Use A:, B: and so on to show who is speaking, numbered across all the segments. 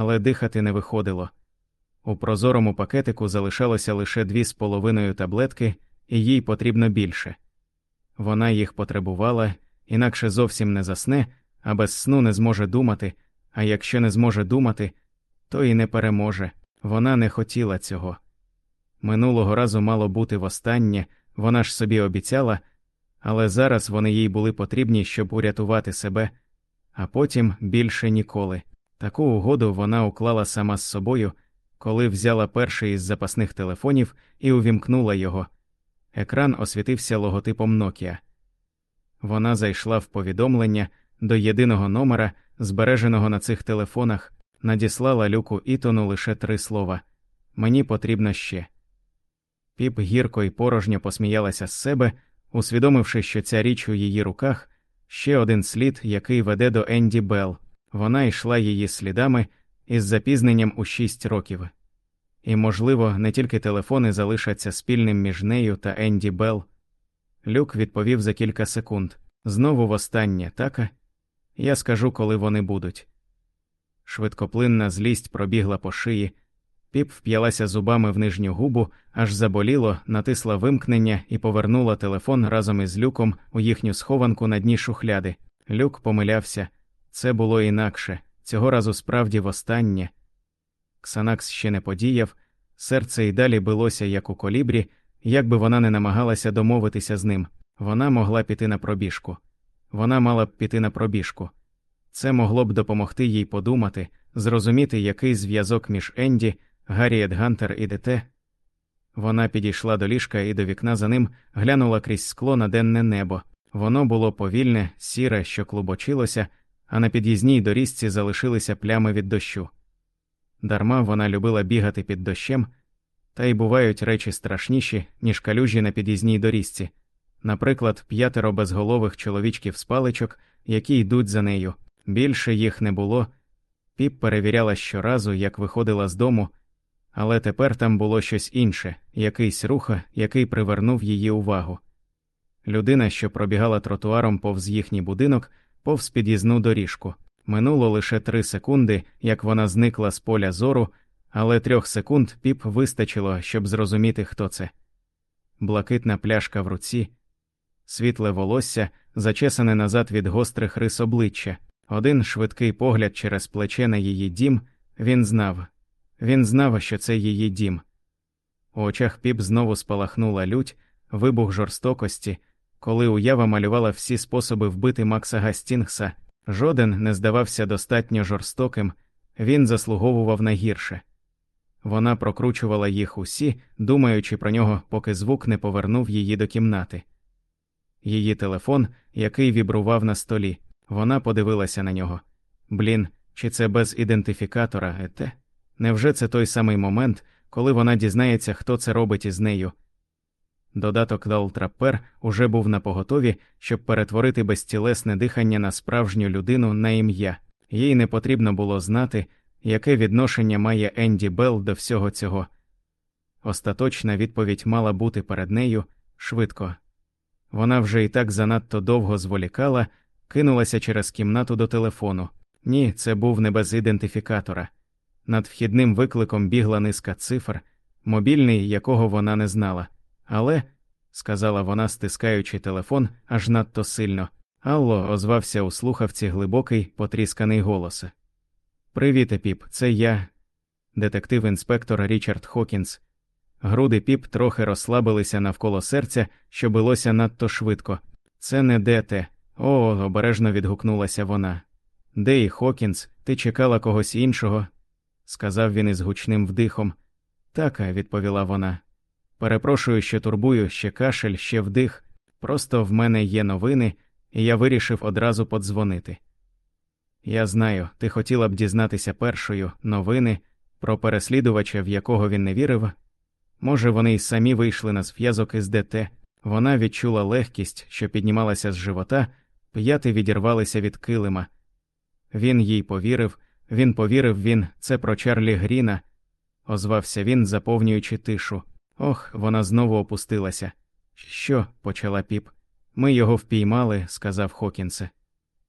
A: але дихати не виходило. У прозорому пакетику залишалося лише дві з половиною таблетки, і їй потрібно більше. Вона їх потребувала, інакше зовсім не засне, а без сну не зможе думати, а якщо не зможе думати, то і не переможе. Вона не хотіла цього. Минулого разу мало бути востаннє, вона ж собі обіцяла, але зараз вони їй були потрібні, щоб урятувати себе, а потім більше ніколи. Таку угоду вона уклала сама з собою, коли взяла перший із запасних телефонів і увімкнула його. Екран освітився логотипом Nokia. Вона зайшла в повідомлення до єдиного номера, збереженого на цих телефонах, надіслала люку Ітону лише три слова Мені потрібно ще. Піп гірко й порожньо посміялася з себе, усвідомивши, що ця річ у її руках ще один слід, який веде до Енді Белл. Вона йшла її слідами із запізненням у шість років. І, можливо, не тільки телефони залишаться спільним між нею та Енді Белл. Люк відповів за кілька секунд. Знову востаннє, так? Я скажу, коли вони будуть. Швидкоплинна злість пробігла по шиї, піп вп'ялася зубами в нижню губу, аж заболіло, натисла вимкнення і повернула телефон разом із люком у їхню схованку на дні шухляди. Люк помилявся це було інакше, цього разу справді востаннє. Ксанакс ще не подіяв, серце й далі билося, як у колібрі, як би вона не намагалася домовитися з ним. Вона могла піти на пробіжку. Вона мала б піти на пробіжку. Це могло б допомогти їй подумати, зрозуміти, який зв'язок між Енді, Гарріет Гантер і ДТ. Вона підійшла до ліжка і до вікна за ним глянула крізь скло на денне небо. Воно було повільне, сіре, що клубочилося, а на під'їзній доріжці залишилися плями від дощу. Дарма вона любила бігати під дощем, та й бувають речі страшніші, ніж калюжі на під'їзній доріжці, наприклад, п'ятеро безголових чоловічків з паличок, які йдуть за нею. Більше їх не було. Піп перевіряла щоразу, як виходила з дому, але тепер там було щось інше, якийсь рух, який привернув її увагу. Людина, що пробігала тротуаром повз їхній будинок, повз під'їзну доріжку. Минуло лише три секунди, як вона зникла з поля зору, але трьох секунд піп вистачило, щоб зрозуміти, хто це. Блакитна пляшка в руці, світле волосся, зачесане назад від гострих рис обличчя, один швидкий погляд через плече на її дім, він знав він знав, що це її дім. У очах піп знову спалахнула лють, вибух жорстокості, коли уява малювала всі способи вбити Макса Гастінгса, жоден не здавався достатньо жорстоким, він заслуговував на гірше. Вона прокручувала їх усі, думаючи про нього, поки звук не повернув її до кімнати. Її телефон, який вібрував на столі, вона подивилася на нього. Блін, чи це без ідентифікатора, ете? Невже це той самий момент, коли вона дізнається, хто це робить із нею? Додаток Далтрапер уже був на поготові, щоб перетворити безтілесне дихання на справжню людину на ім'я, їй не потрібно було знати, яке відношення має Енді Белл до всього цього. Остаточна відповідь мала бути перед нею швидко. Вона вже і так занадто довго зволікала, кинулася через кімнату до телефону. Ні, це був не без ідентифікатора. Над вхідним викликом бігла низка цифр, мобільний, якого вона не знала. Але, сказала вона, стискаючи телефон аж надто сильно, Алло, озвався у слухавці глибокий, потрісканий голос. Привіт, піп, це я, детектив інспектор Річард Хокінс. Груди піп трохи розслабилися навколо серця, що билося надто швидко. Це не дете. О, обережно відгукнулася вона. Де і Хокінс, ти чекала когось іншого? сказав він із гучним вдихом. Так, відповіла вона. Перепрошую, що турбую ще кашель, ще вдих. Просто в мене є новини, і я вирішив одразу подзвонити. Я знаю, ти хотіла б дізнатися першою новини про переслідувача, в якого він не вірив. Може, вони й самі вийшли на зв'язок із ДТ. Вона відчула легкість, що піднімалася з живота, п'яти відірвалися від килима. Він їй повірив, він повірив він, це про Чарлі Гріна, озвався він, заповнюючи тишу. Ох, вона знову опустилася. Що? почала піп. Ми його впіймали, сказав Хокінсе.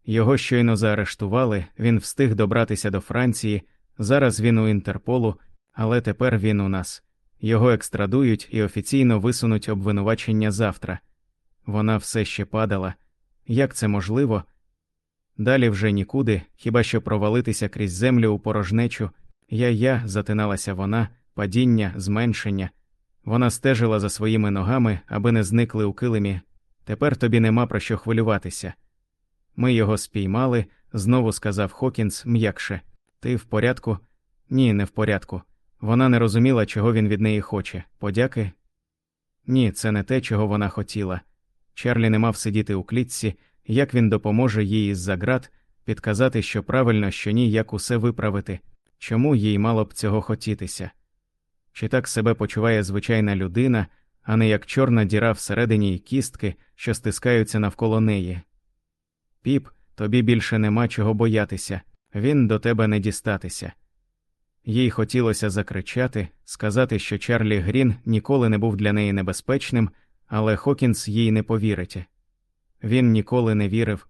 A: Його щойно заарештували, він встиг добратися до Франції, Зараз він у Інтерполу, але тепер він у нас. Його екстрадують і офіційно висунуть обвинувачення завтра. Вона все ще падала. Як це можливо? Далі вже нікуди, хіба що провалитися крізь землю у порожнечу. Я я затиналася вона, падіння, зменшення. Вона стежила за своїми ногами, аби не зникли у килимі. Тепер тобі нема про що хвилюватися. Ми його спіймали, знову сказав Хокінс м'якше. Ти в порядку? Ні, не в порядку. Вона не розуміла, чого він від неї хоче. Подяки? Ні, це не те, чого вона хотіла. Чарлі не мав сидіти у клітці, як він допоможе їй із-за град, підказати, що правильно, що ні, як усе виправити, чому їй мало б цього хотітися. Чи так себе почуває звичайна людина, а не як чорна діра всередині й кістки, що стискаються навколо неї. Піп, тобі більше нема чого боятися, він до тебе не дістатися. Їй хотілося закричати, сказати, що Чарлі Грін ніколи не був для неї небезпечним, але Хокінс їй не повірить. Він ніколи не вірив,